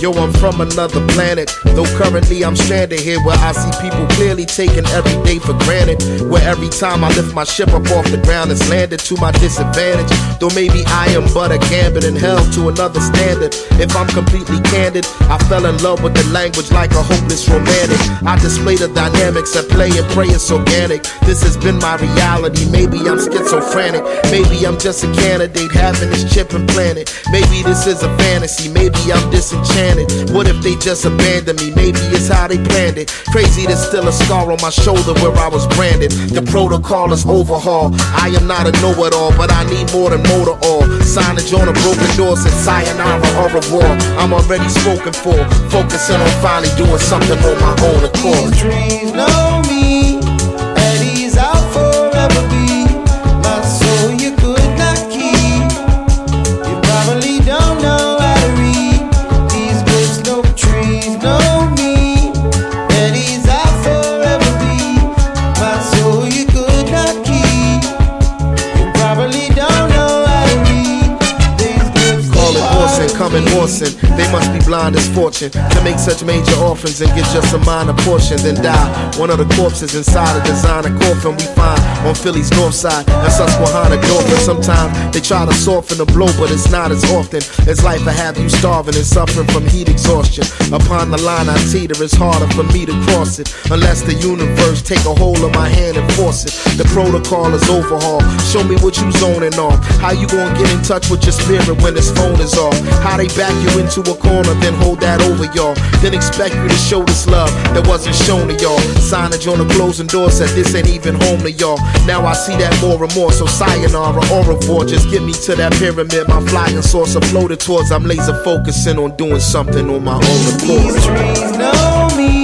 Yo, I'm from another planet. Though currently I'm stranded here where I see people clearly taking every day for granted. Where every time I lift my ship up off the ground, it's landed to my disadvantage. Though maybe I am but a gambit in hell to another standard. If I'm completely candid, I fell in love with the language like a hopeless romantic. I display the dynamics at play and pray it's organic. This has been my reality. Maybe I'm schizophrenic. Maybe I'm just a candidate having this chip implanted. Maybe this is a fantasy. Maybe I'm disenchanted. What if they just abandon me? Maybe it's how they planned it. Crazy, there's still a scar on my shoulder where I was branded. The protocol is overhaul. I am not a know-it-all, but I need more than motor oil. Signage on a broken door said sayonara au revoir. I'm already spoken for. Focusing on finally doing something on my own accord. These dreams coming Orson. They must be blind as fortune to make such major offerings and get just a minor portion, then die. One of the corpses inside a designer coffin we find on Philly's north side and Susquehanna Dauphin. Sometimes they try to soften the blow, but it's not as often as life will have you starving and suffering from heat exhaustion. Upon the line I teeter, it's harder for me to cross it unless the universe take a hold of my hand and force it. The protocol is overhaul. Show me what you zoning on. How you gonna get in touch with your spirit when this phone is off? How they back you into a corner, then hold that over y'all. Then expect you to show this love that wasn't shown to y'all. Signage on the closing door said this ain't even home to y'all. Now I see that more and more, so sayonara au revoir. Just get me to that pyramid, my flying saucer floated towards. I'm laser focusing on doing something on my own accord. These dreams know me,